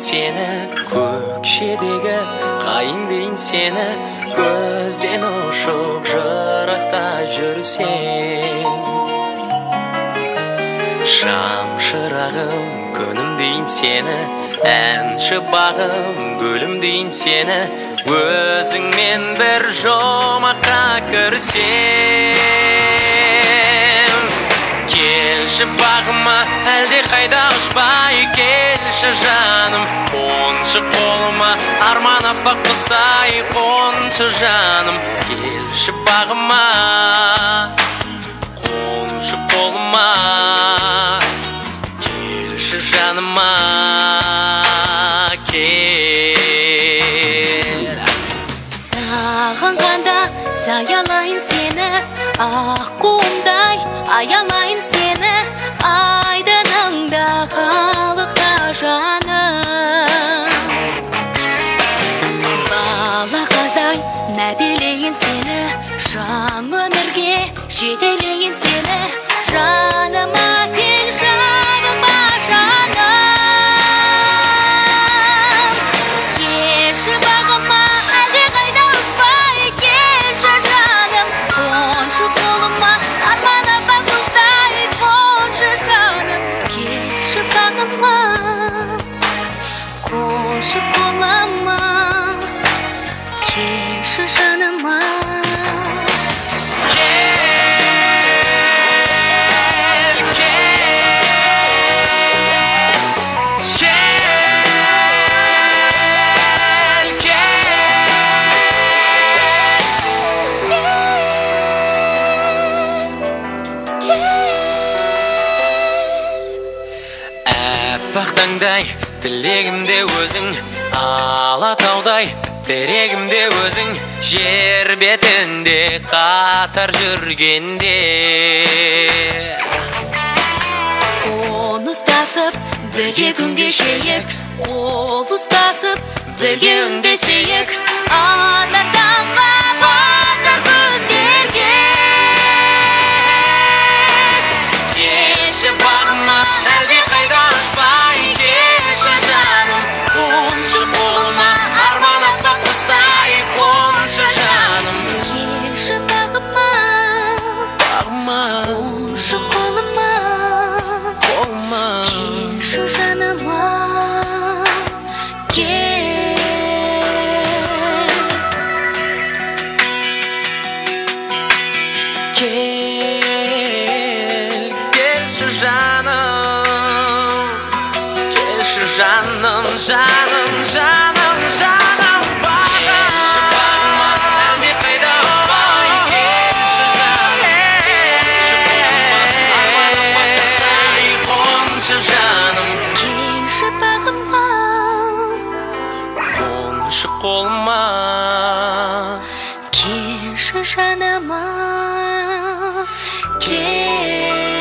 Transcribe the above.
сені көкшедегі қайың дейін сені көзден ұшып жырақта жүрсең. Шам шырағым күнім дейін сені әнші бағым гүлім дейін сені өзіңмен бір жұмаққа кірсем келші бағыма әлде қайда ұшпай келші жаным қоншы қолыма арман аппақ құстай қоншы жаным келші бағыма. Қоншы қолыма келші жаныма кел. Сағынғанда саялайын сені аққуымдай аялайын жаным балақаздай мәпелейін сені жаңа өмірге жетелейін сені жаныма таңдай тілегімде өзің алатаудай терегімде өзің жер бетінде қатар жүргенде. Қол ұстасып бірге күн кешейік қол ұстасып бірге үндесейік. Ата қоншы қолыма арман аппақ құстай қоншы жаным. Келші бағыма. Бағыма. Қоншы қолыма. Қолыма. Келші жаныма. Кел. Кел. Жаным жаным жаным жаным бағым. Келші бағыма әлде қайда ұшпай келші жаным құстай қоншы жаным. Келші бағыма қоншы қолыма. Келші жаныма кел